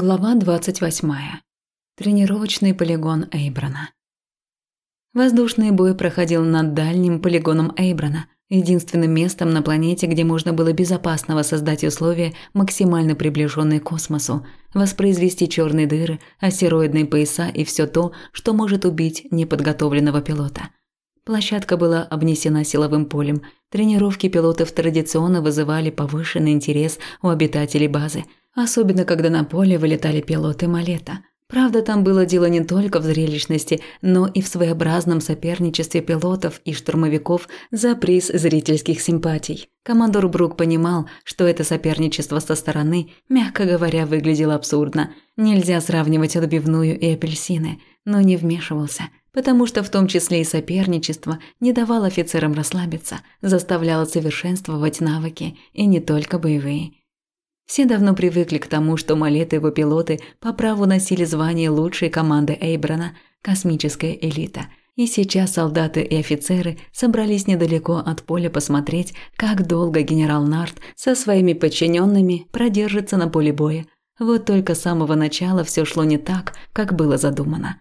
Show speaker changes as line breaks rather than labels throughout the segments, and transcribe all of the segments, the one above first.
Глава 28. Тренировочный полигон Эйбрана. Воздушный бой проходил над дальним полигоном Эйбрана, единственным местом на планете, где можно было безопасно воссоздать условия, максимально приближенные к космосу, воспроизвести черные дыры, астероидные пояса и все то, что может убить неподготовленного пилота. Площадка была обнесена силовым полем. Тренировки пилотов традиционно вызывали повышенный интерес у обитателей базы – Особенно, когда на поле вылетали пилоты Малета. Правда, там было дело не только в зрелищности, но и в своеобразном соперничестве пилотов и штурмовиков за приз зрительских симпатий. Командор Брук понимал, что это соперничество со стороны, мягко говоря, выглядело абсурдно. Нельзя сравнивать отбивную и апельсины, но не вмешивался, потому что в том числе и соперничество не давало офицерам расслабиться, заставляло совершенствовать навыки, и не только боевые. Все давно привыкли к тому, что Малет и его пилоты по праву носили звание лучшей команды Эйбрана – космическая элита. И сейчас солдаты и офицеры собрались недалеко от поля посмотреть, как долго генерал Нарт со своими подчиненными продержится на поле боя. Вот только с самого начала все шло не так, как было задумано.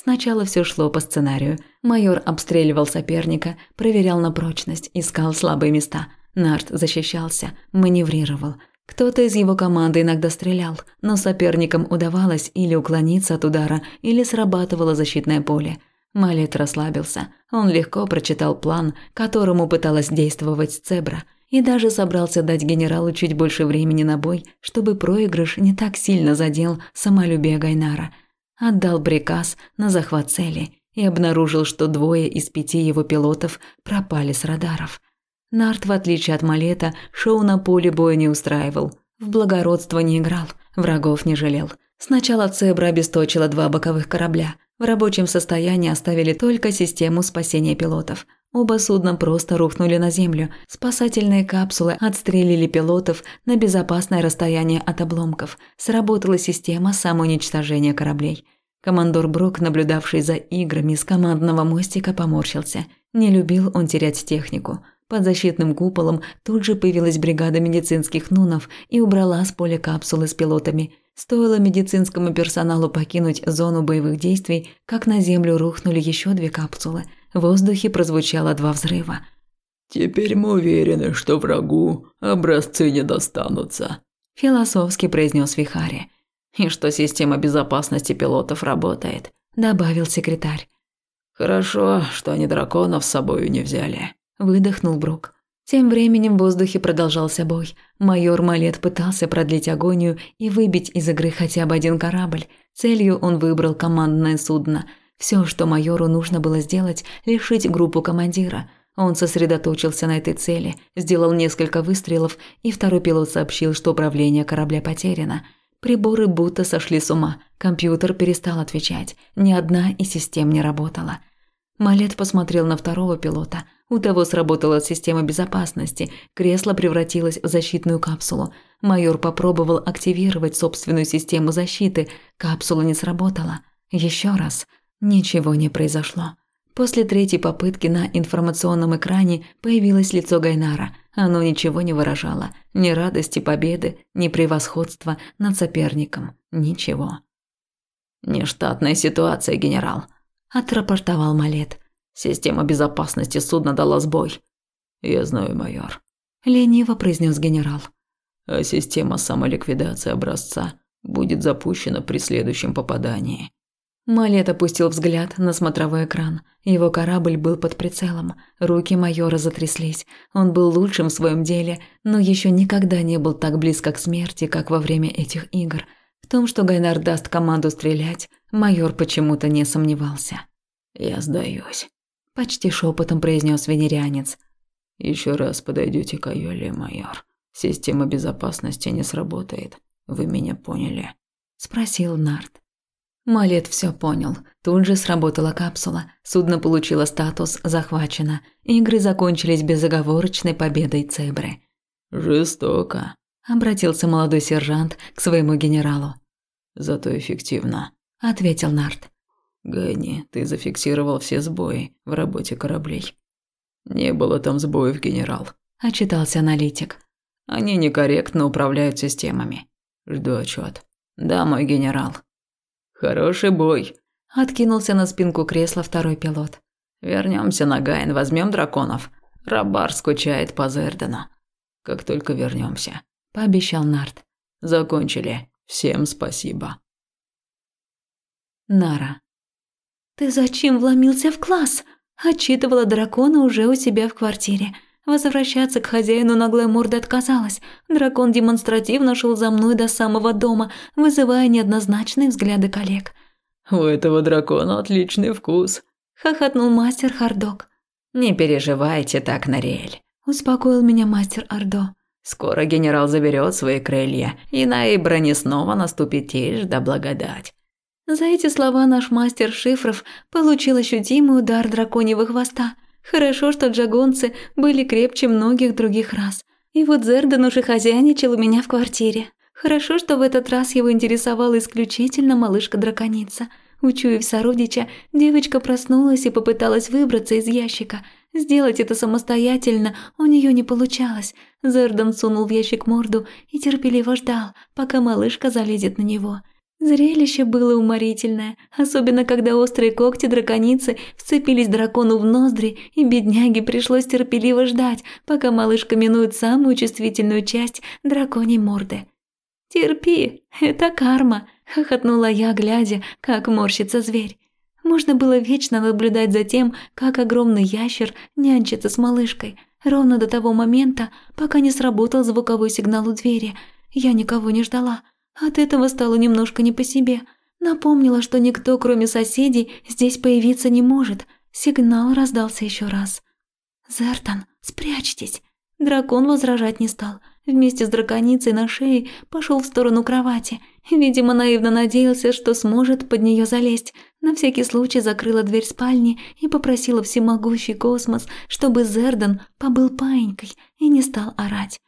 Сначала все шло по сценарию. Майор обстреливал соперника, проверял на прочность, искал слабые места. Нарт защищался, маневрировал – кто-то из его команды иногда стрелял, но соперникам удавалось или уклониться от удара, или срабатывало защитное поле. Малет расслабился. Он легко прочитал план, которому пыталась действовать Цебра, и даже собрался дать генералу чуть больше времени на бой, чтобы проигрыш не так сильно задел самолюбие Гайнара. Отдал приказ на захват цели и обнаружил, что двое из пяти его пилотов пропали с радаров – Нарт, в отличие от Малета, шоу на поле боя не устраивал. В благородство не играл, врагов не жалел. Сначала Цебра обесточила два боковых корабля. В рабочем состоянии оставили только систему спасения пилотов. Оба судна просто рухнули на землю. Спасательные капсулы отстрелили пилотов на безопасное расстояние от обломков. Сработала система самоуничтожения кораблей. Командор Брок, наблюдавший за играми с командного мостика, поморщился. Не любил он терять технику – под защитным куполом тут же появилась бригада медицинских нунов и убрала с поля капсулы с пилотами. Стоило медицинскому персоналу покинуть зону боевых действий, как на землю рухнули еще две капсулы. В воздухе прозвучало два взрыва.
«Теперь мы уверены, что врагу образцы не достанутся», –
философски произнес Вихари. «И что система безопасности пилотов работает», – добавил секретарь.
«Хорошо, что они драконов с собой не взяли»,
выдохнул Брук. Тем временем в воздухе продолжался бой. Майор Малет пытался продлить агонию и выбить из игры хотя бы один корабль. Целью он выбрал командное судно. Все, что майору нужно было сделать, лишить группу командира. Он сосредоточился на этой цели, сделал несколько выстрелов, и второй пилот сообщил, что управление корабля потеряно. Приборы будто сошли с ума. Компьютер перестал отвечать. Ни одна из систем не работала. Малет посмотрел на второго пилота. У того сработала система безопасности, кресло превратилось в защитную капсулу. Майор попробовал активировать собственную систему защиты, капсула не сработала. Еще раз. Ничего не произошло. После третьей попытки на информационном экране появилось лицо Гайнара. Оно ничего не выражало. Ни радости победы, ни превосходства над соперником. Ничего.
«Нештатная ситуация, генерал», –
отрапортовал Малет.
«Система безопасности судна дала сбой». «Я знаю, майор», –
лениво произнес генерал.
«А система самоликвидации образца будет запущена при следующем попадании».
Малет опустил взгляд на смотровой экран. Его корабль был под прицелом. Руки майора затряслись. Он был лучшим в своем деле, но еще никогда не был так близко к смерти, как во время этих игр – в том, что Гайнар даст команду стрелять, майор почему-то не сомневался.
«Я сдаюсь», –
почти шепотом произнес венерянец.
Еще раз подойдете к Айоле, майор. Система безопасности не сработает. Вы меня поняли?»
– спросил Нарт. Малет все понял. Тут же сработала капсула. Судно получило статус «захвачено». Игры закончились безоговорочной победой Цебры.
«Жестоко»,
обратился молодой сержант к своему генералу.
Зато эффективно,
ответил Нарт.
Гайни, ты зафиксировал все сбои в работе кораблей. Не было там сбоев, генерал,
отчитался аналитик.
Они некорректно управляют системами. Жду отчет. Да, мой генерал. Хороший бой. Откинулся на спинку кресла второй пилот. Вернемся на Гайн, возьмем драконов. Рабар скучает по Зердену. Как только вернемся, пообещал Нарт. Закончили. Всем спасибо.
Нара. Ты зачем вломился в класс? Отчитывала дракона уже у себя в квартире. Возвращаться к хозяину наглая морда отказалась. Дракон демонстративно шел за мной до самого дома, вызывая неоднозначные взгляды коллег.
«У этого дракона отличный вкус», –
хохотнул мастер Хардок.
«Не переживайте так, Нариэль», –
успокоил меня мастер Ардо.
«Скоро генерал заберет свои крылья, и на Эйброне снова наступит тишь да благодать».
За эти слова наш мастер шифров получил ощутимый удар драконьего хвоста – Хорошо, что джагонцы были крепче многих других раз. И вот Зердан уже хозяйничал у меня в квартире. Хорошо, что в этот раз его интересовала исключительно малышка-драконица. Учуяв сородича, девочка проснулась и попыталась выбраться из ящика. Сделать это самостоятельно у нее не получалось. Зердан сунул в ящик морду и терпеливо ждал, пока малышка залезет на него. Зрелище было уморительное, особенно когда острые когти драконицы вцепились дракону в ноздри, и бедняге пришлось терпеливо ждать, пока малышка минует самую чувствительную часть драконьей морды. «Терпи, это карма», – хохотнула я, глядя, как морщится зверь. Можно было вечно наблюдать за тем, как огромный ящер нянчится с малышкой, ровно до того момента, пока не сработал звуковой сигнал у двери. Я никого не ждала – от этого стало немножко не по себе. Напомнила, что никто, кроме соседей, здесь появиться не может. Сигнал раздался еще раз. «Зертон, спрячьтесь!» Дракон возражать не стал. Вместе с драконицей на шее пошел в сторону кровати. Видимо, наивно надеялся, что сможет под нее залезть. На всякий случай закрыла дверь спальни и попросила всемогущий космос, чтобы Зердан побыл паинькой и не стал орать.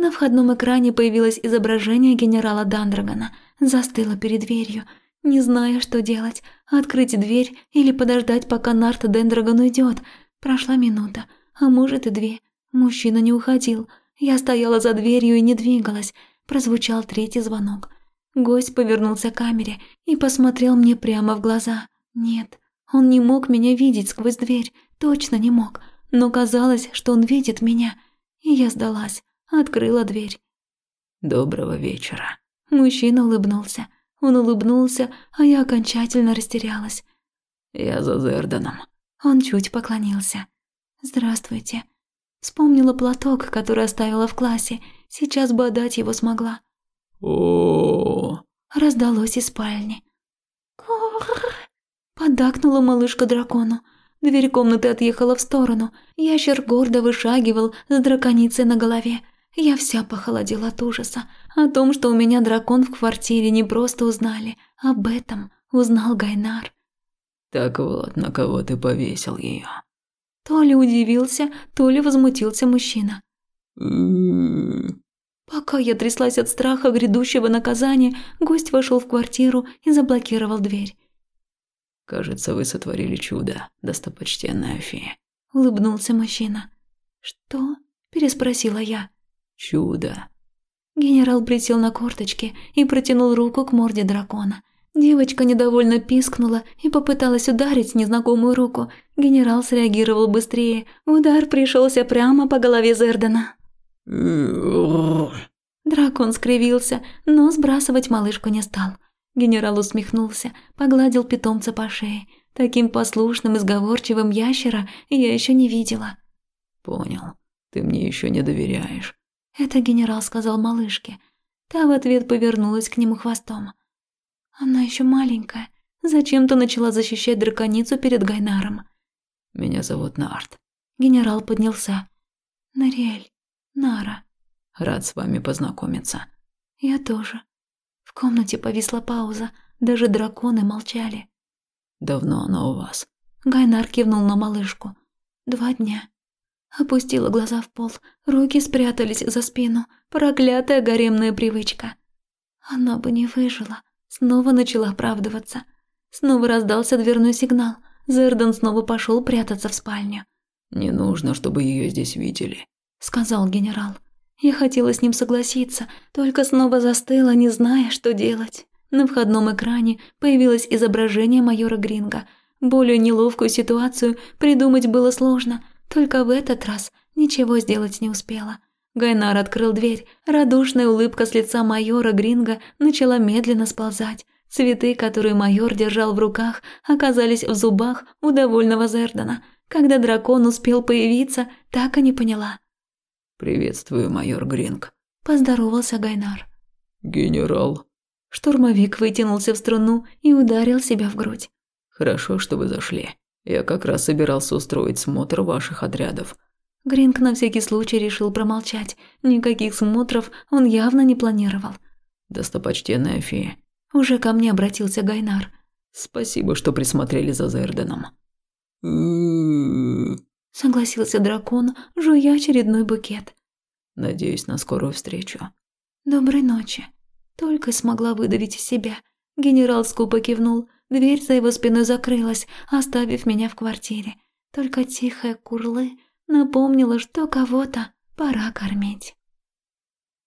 На входном экране появилось изображение генерала Дандрагона. Застыла перед дверью, не зная, что делать. Открыть дверь или подождать, пока Нарт Дендрагон уйдет. Прошла минута, а может и две. Мужчина не уходил. Я стояла за дверью и не двигалась. Прозвучал третий звонок. Гость повернулся к камере и посмотрел мне прямо в глаза. Нет, он не мог меня видеть сквозь дверь, точно не мог. Но казалось, что он видит меня. И я сдалась. Открыла дверь.
«Доброго вечера».
Мужчина улыбнулся. Он улыбнулся, а я окончательно растерялась.
«Я за Зерданом».
Он чуть поклонился. «Здравствуйте». Вспомнила платок, который оставила в классе. Сейчас бы отдать его смогла.
о
Раздалось из спальни. Подакнула малышка дракону. Дверь комнаты отъехала в сторону. Ящер гордо вышагивал с драконицей на голове. Я вся похолодела от ужаса. О том, что у меня дракон в квартире, не просто узнали. Об этом узнал Гайнар.
Так вот, на кого ты повесил ее.
То ли удивился, то ли возмутился мужчина. Пока я тряслась от страха грядущего наказания, гость вошел в квартиру и заблокировал дверь.
«Кажется, вы сотворили чудо, достопочтенная фея», —
улыбнулся мужчина. «Что?» – переспросила я.
Чудо.
Генерал присел на корточки и протянул руку к морде дракона. Девочка недовольно пискнула и попыталась ударить незнакомую руку. Генерал среагировал быстрее. Удар пришелся прямо по голове Зердана. Дракон скривился, но сбрасывать малышку не стал. Генерал усмехнулся, погладил питомца по шее. Таким послушным и сговорчивым ящера я еще не видела.
«Понял. Ты мне еще не доверяешь.
Это генерал сказал малышке. Та в ответ повернулась к нему хвостом. Она еще маленькая. Зачем-то начала защищать драконицу перед Гайнаром.
Меня зовут Нарт.
Генерал поднялся. Нариэль. Нара.
Рад с вами познакомиться.
Я тоже. В комнате повисла пауза. Даже драконы молчали.
Давно она у вас?
Гайнар кивнул на малышку. Два дня. Опустила глаза в пол, руки спрятались за спину. Проклятая гаремная привычка. Она бы не выжила. Снова начала оправдываться. Снова раздался дверной сигнал. Зердан снова пошел прятаться в спальню.
«Не нужно, чтобы ее здесь видели», —
сказал генерал. Я хотела с ним согласиться, только снова застыла, не зная, что делать. На входном экране появилось изображение майора Гринга. Более неловкую ситуацию придумать было сложно, только в этот раз ничего сделать не успела. Гайнар открыл дверь, радушная улыбка с лица майора Гринга начала медленно сползать. Цветы, которые майор держал в руках, оказались в зубах у довольного Зердана. Когда дракон успел появиться, так и не поняла.
«Приветствую, майор Гринг», –
поздоровался Гайнар.
«Генерал».
Штурмовик вытянулся в струну и ударил себя в грудь.
«Хорошо, что вы зашли. Я как раз собирался устроить смотр ваших отрядов».
Гринг на всякий случай решил промолчать. Никаких смотров он явно не планировал.
«Достопочтенная фея».
Уже ко мне обратился Гайнар.
«Спасибо, что присмотрели за Зерденом».
Согласился дракон, жуя очередной букет.
Надеюсь на скорую встречу.
Доброй ночи. Только смогла выдавить из себя. Генерал скупо кивнул. Дверь за его спиной закрылась, оставив меня в квартире. Только тихая курлы напомнила, что кого-то пора кормить.